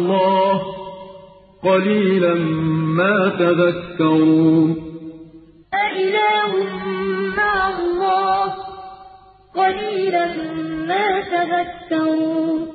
ۚ قَلِيلًا مَّا تَذَكَّرُونَ. أَإِلَٰهٌ مَّعَ اللَّهِ ۚ قَلِيلًا مَّا تَذَكَّرُونَ.